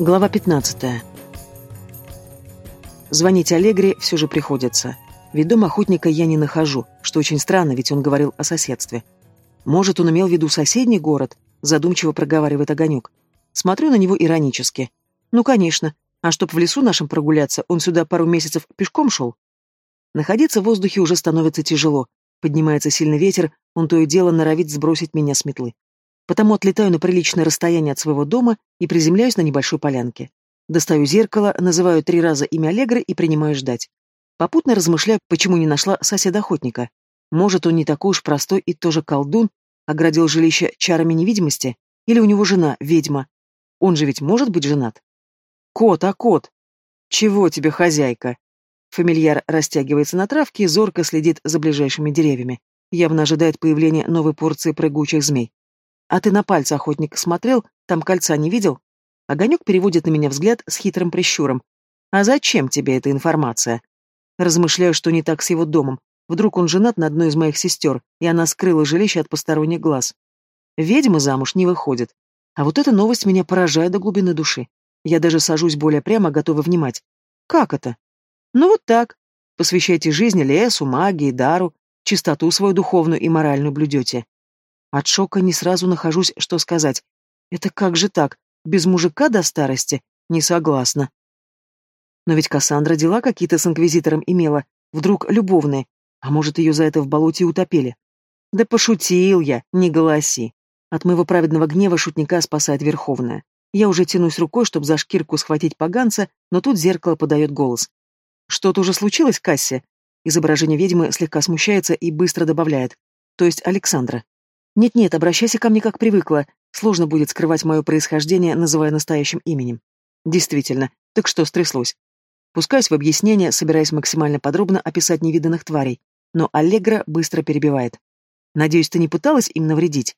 Глава 15. Звонить Аллегре все же приходится. Ведь дом охотника я не нахожу, что очень странно, ведь он говорил о соседстве. Может, он имел в виду соседний город, задумчиво проговаривает Огонек. Смотрю на него иронически. Ну, конечно. А чтоб в лесу нашем прогуляться, он сюда пару месяцев пешком шел? Находиться в воздухе уже становится тяжело. Поднимается сильный ветер, он то и дело норовит сбросить меня с метлы. Потому отлетаю на приличное расстояние от своего дома и приземляюсь на небольшой полянке. Достаю зеркало, называю три раза имя Аллегры и принимаю ждать. Попутно размышляю, почему не нашла соседа-охотника. Может, он не такой уж простой и тоже колдун, оградил жилище чарами невидимости? Или у него жена, ведьма? Он же ведь может быть женат? Кот, а кот? Чего тебе, хозяйка? Фамильяр растягивается на травке и зорко следит за ближайшими деревьями. Явно ожидает появления новой порции прыгучих змей. А ты на пальцы, охотник, смотрел? Там кольца не видел? Огонек переводит на меня взгляд с хитрым прищуром. А зачем тебе эта информация? Размышляю, что не так с его домом. Вдруг он женат на одной из моих сестер, и она скрыла жилище от посторонних глаз. Ведьма замуж не выходит. А вот эта новость меня поражает до глубины души. Я даже сажусь более прямо, готова внимать. Как это? Ну вот так. Посвящайте жизни лесу, магии, дару, чистоту свою духовную и моральную блюдете. От шока не сразу нахожусь, что сказать. Это как же так? Без мужика до старости? Не согласна. Но ведь Кассандра дела какие-то с инквизитором имела, вдруг любовные, а может, ее за это в болоте утопили. Да пошутил я, не голоси. От моего праведного гнева шутника спасает Верховная. Я уже тянусь рукой, чтобы за шкирку схватить поганца, но тут зеркало подает голос. Что-то уже случилось, Касси? Изображение ведьмы слегка смущается и быстро добавляет. То есть Александра. Нет-нет, обращайся ко мне как привыкла. Сложно будет скрывать мое происхождение, называя настоящим именем. Действительно, так что стряслось? Пускаюсь в объяснение, собираясь максимально подробно описать невиданных тварей, но Аллегра быстро перебивает. Надеюсь, ты не пыталась им навредить?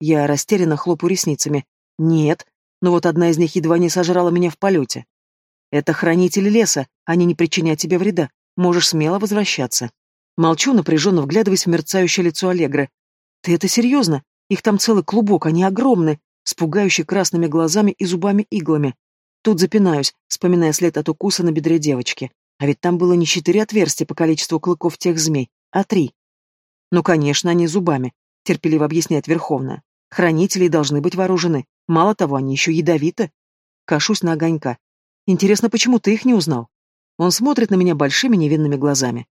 Я растерянно хлопаю ресницами. Нет, но вот одна из них едва не сожрала меня в полете. Это хранители леса, они не причинят тебе вреда. Можешь смело возвращаться. Молчу, напряженно вглядываясь в мерцающее лицо Аллегры, ты это серьезно? Их там целый клубок, они огромны, с пугающими красными глазами и зубами-иглами. Тут запинаюсь, вспоминая след от укуса на бедре девочки. А ведь там было не четыре отверстия по количеству клыков тех змей, а три. Ну, конечно, они зубами, терпеливо объясняет Верховная. Хранители должны быть вооружены. Мало того, они еще ядовиты. Кашусь на огонька. Интересно, почему ты их не узнал? Он смотрит на меня большими невинными глазами.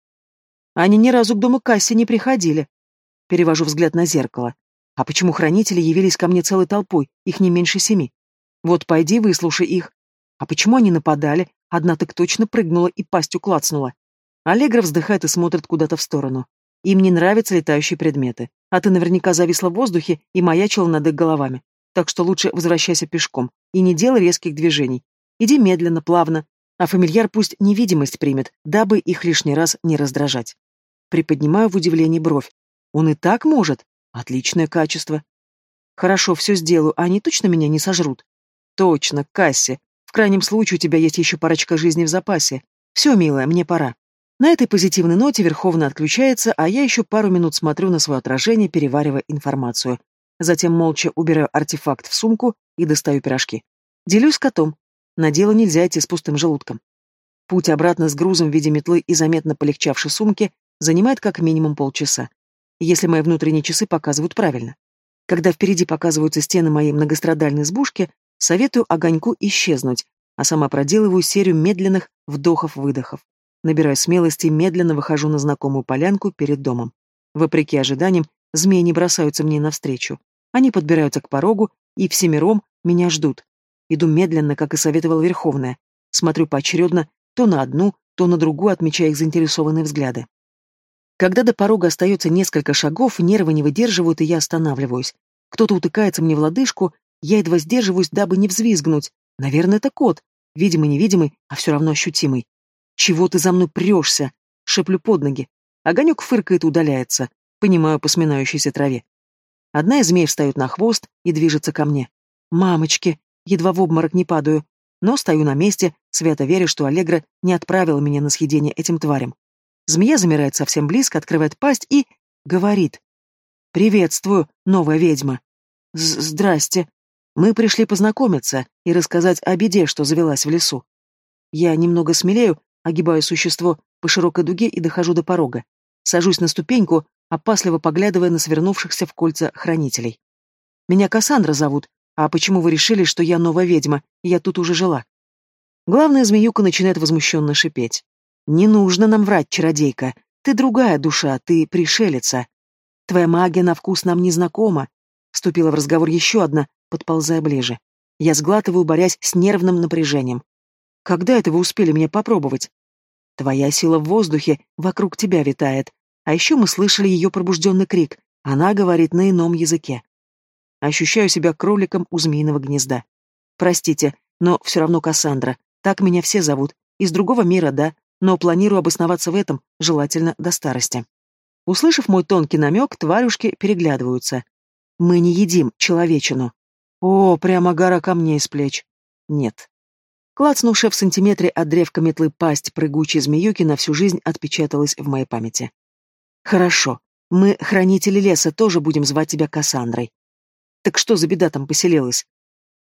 Они ни разу к дому Касси не приходили, Перевожу взгляд на зеркало. А почему хранители явились ко мне целой толпой, их не меньше семи? Вот пойди выслушай их. А почему они нападали? Одна так точно прыгнула и пастью клацнула. Аллегра вздыхает и смотрит куда-то в сторону. Им не нравятся летающие предметы. А ты наверняка зависла в воздухе и маячила над их головами. Так что лучше возвращайся пешком и не делай резких движений. Иди медленно, плавно, а фамильяр пусть невидимость примет, дабы их лишний раз не раздражать. Приподнимаю в удивлении бровь. Он и так может. Отличное качество. Хорошо, все сделаю, а они точно меня не сожрут? Точно, Касси. В крайнем случае у тебя есть еще парочка жизней в запасе. Все, милая, мне пора. На этой позитивной ноте Верховно отключается, а я еще пару минут смотрю на свое отражение, переваривая информацию. Затем молча убираю артефакт в сумку и достаю пирожки. Делюсь с котом. На дело нельзя идти с пустым желудком. Путь обратно с грузом в виде метлы и заметно полегчавшей сумки занимает как минимум полчаса если мои внутренние часы показывают правильно. Когда впереди показываются стены моей многострадальной избушки, советую огоньку исчезнуть, а сама проделываю серию медленных вдохов-выдохов. Набираю смелости медленно выхожу на знакомую полянку перед домом. Вопреки ожиданиям, змеи не бросаются мне навстречу. Они подбираются к порогу и всемиром меня ждут. Иду медленно, как и советовала Верховная. Смотрю поочередно то на одну, то на другую, отмечая их заинтересованные взгляды. Когда до порога остается несколько шагов, нервы не выдерживают, и я останавливаюсь. Кто-то утыкается мне в лодыжку, я едва сдерживаюсь, дабы не взвизгнуть. Наверное, это кот. Видимый-невидимый, а все равно ощутимый. «Чего ты за мной прешься?» — шеплю под ноги. Огонек фыркает и удаляется. Понимаю по сминающейся траве. Одна из змей встает на хвост и движется ко мне. «Мамочки!» Едва в обморок не падаю, но стою на месте, свято веря, что Аллегра не отправила меня на съедение этим тварям. Змея замирает совсем близко, открывает пасть и... говорит. «Приветствую, новая ведьма». «Здрасте». Мы пришли познакомиться и рассказать о беде, что завелась в лесу. Я немного смелею, огибаю существо по широкой дуге и дохожу до порога. Сажусь на ступеньку, опасливо поглядывая на свернувшихся в кольца хранителей. Меня Кассандра зовут, а почему вы решили, что я новая ведьма, я тут уже жила? Главная змеюка начинает возмущенно шипеть. «Не нужно нам врать, чародейка. Ты другая душа, ты пришелица. Твоя магия на вкус нам не знакома». Вступила в разговор еще одна, подползая ближе. Я сглатываю, борясь с нервным напряжением. «Когда это вы успели меня попробовать?» «Твоя сила в воздухе вокруг тебя витает. А еще мы слышали ее пробужденный крик. Она говорит на ином языке. Ощущаю себя кроликом у змеиного гнезда. Простите, но все равно Кассандра. Так меня все зовут. Из другого мира, да, но планирую обосноваться в этом, желательно до старости. Услышав мой тонкий намек, тварюшки переглядываются. Мы не едим человечину. О, прямо гора камней с плеч. Нет. Клацнувшая в сантиметре от древка метлы пасть прыгучей змеюки на всю жизнь отпечаталась в моей памяти. Хорошо. Мы, хранители леса, тоже будем звать тебя Кассандрой. Так что за беда там поселилась?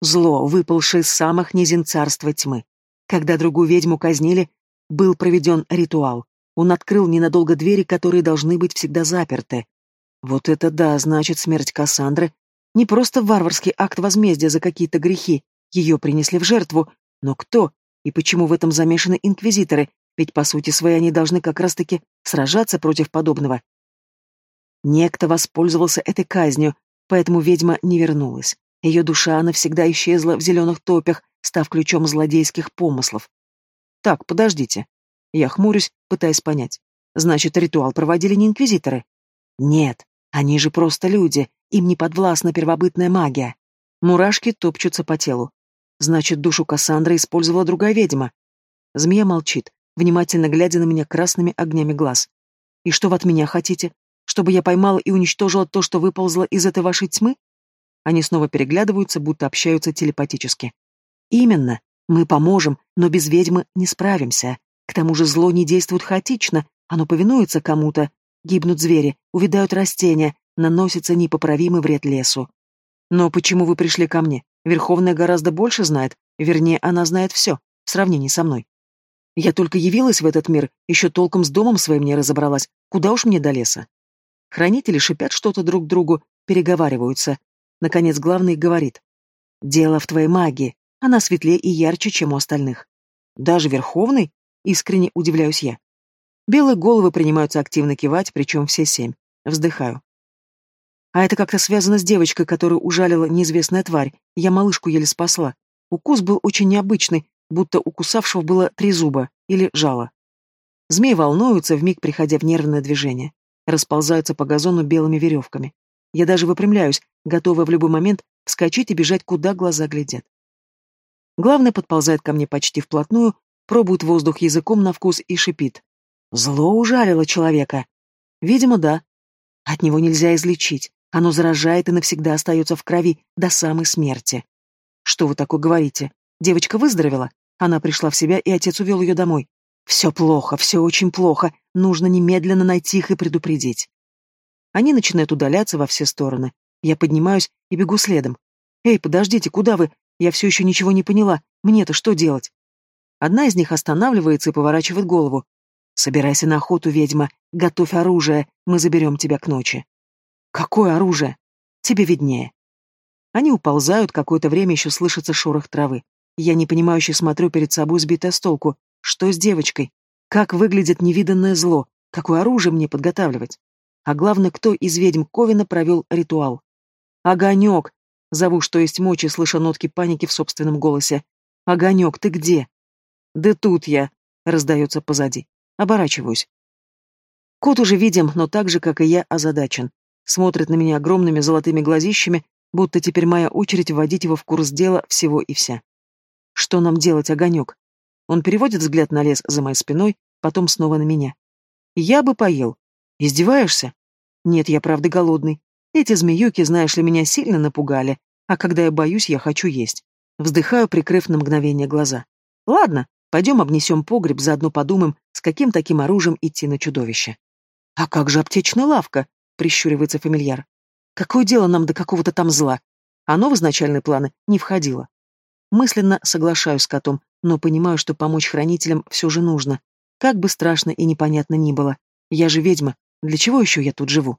Зло, выпалшее из самых низин царства тьмы. Когда другую ведьму казнили, был проведен ритуал. Он открыл ненадолго двери, которые должны быть всегда заперты. Вот это да, значит, смерть Кассандры не просто варварский акт возмездия за какие-то грехи, ее принесли в жертву, но кто и почему в этом замешаны инквизиторы, ведь по сути своей они должны как раз-таки сражаться против подобного. Некто воспользовался этой казнью, поэтому ведьма не вернулась. Ее душа навсегда исчезла в зеленых топях, став ключом злодейских помыслов. Так, подождите. Я хмурюсь, пытаясь понять. Значит, ритуал проводили не инквизиторы? Нет, они же просто люди, им не подвластна первобытная магия. Мурашки топчутся по телу. Значит, душу Кассандры использовала другая ведьма. Змея молчит, внимательно глядя на меня красными огнями глаз. И что вы от меня хотите? Чтобы я поймала и уничтожила то, что выползло из этой вашей тьмы? Они снова переглядываются, будто общаются телепатически. Именно. Мы поможем, но без ведьмы не справимся. К тому же зло не действует хаотично, оно повинуется кому-то. Гибнут звери, увядают растения, наносится непоправимый вред лесу. Но почему вы пришли ко мне? Верховная гораздо больше знает, вернее, она знает все, в сравнении со мной. Я только явилась в этот мир, еще толком с домом своим не разобралась, куда уж мне до леса. Хранители шипят что-то друг другу, переговариваются. Наконец главный говорит. «Дело в твоей магии. Она светлее и ярче, чем у остальных. Даже Верховный? Искренне удивляюсь я. Белые головы принимаются активно кивать, причем все семь. Вздыхаю. А это как-то связано с девочкой, которую ужалила неизвестная тварь. Я малышку еле спасла. Укус был очень необычный, будто у кусавшего было три зуба или жало. Змеи волнуются, вмиг приходя в нервное движение. Расползаются по газону белыми веревками. Я даже выпрямляюсь, готовая в любой момент вскочить и бежать, куда глаза глядят. Главный подползает ко мне почти вплотную, пробует воздух языком на вкус и шипит. Зло ужалило человека. Видимо, да. От него нельзя излечить. Оно заражает и навсегда остается в крови до самой смерти. Что вы такое говорите? Девочка выздоровела? Она пришла в себя, и отец увел ее домой. Все плохо, все очень плохо. Нужно немедленно найти их и предупредить. Они начинают удаляться во все стороны. Я поднимаюсь и бегу следом. «Эй, подождите, куда вы? Я все еще ничего не поняла. Мне-то что делать? Одна из них останавливается и поворачивает голову. «Собирайся на охоту, ведьма. Готовь оружие. Мы заберем тебя к ночи». «Какое оружие?» «Тебе виднее». Они уползают, какое-то время еще слышится шорох травы. Я непонимающе смотрю перед собой сбитая с толку. Что с девочкой? Как выглядит невиданное зло? Какое оружие мне подготавливать? А главное, кто из ведьм Ковина провел ритуал? «Огонек!» Зову, что есть мочи, слыша нотки паники в собственном голосе. «Огонек, ты где?» «Да тут я», — раздается позади. Оборачиваюсь. Кот уже видим, но так же, как и я, озадачен. Смотрит на меня огромными золотыми глазищами, будто теперь моя очередь вводить его в курс дела всего и вся. «Что нам делать, огонек?» Он переводит взгляд на лес за моей спиной, потом снова на меня. «Я бы поел. Издеваешься?» «Нет, я правда голодный. Эти змеюки, знаешь ли, меня сильно напугали, а когда я боюсь, я хочу есть. Вздыхаю, прикрыв на мгновение глаза. Ладно, пойдем обнесем погреб, заодно подумаем, с каким таким оружием идти на чудовище. А как же аптечная лавка? Прищуривается фамильяр. Какое дело нам до какого-то там зла? Оно в изначальные планы не входило. Мысленно соглашаюсь с котом, но понимаю, что помочь хранителям все же нужно. Как бы страшно и непонятно ни было. Я же ведьма. Для чего еще я тут живу?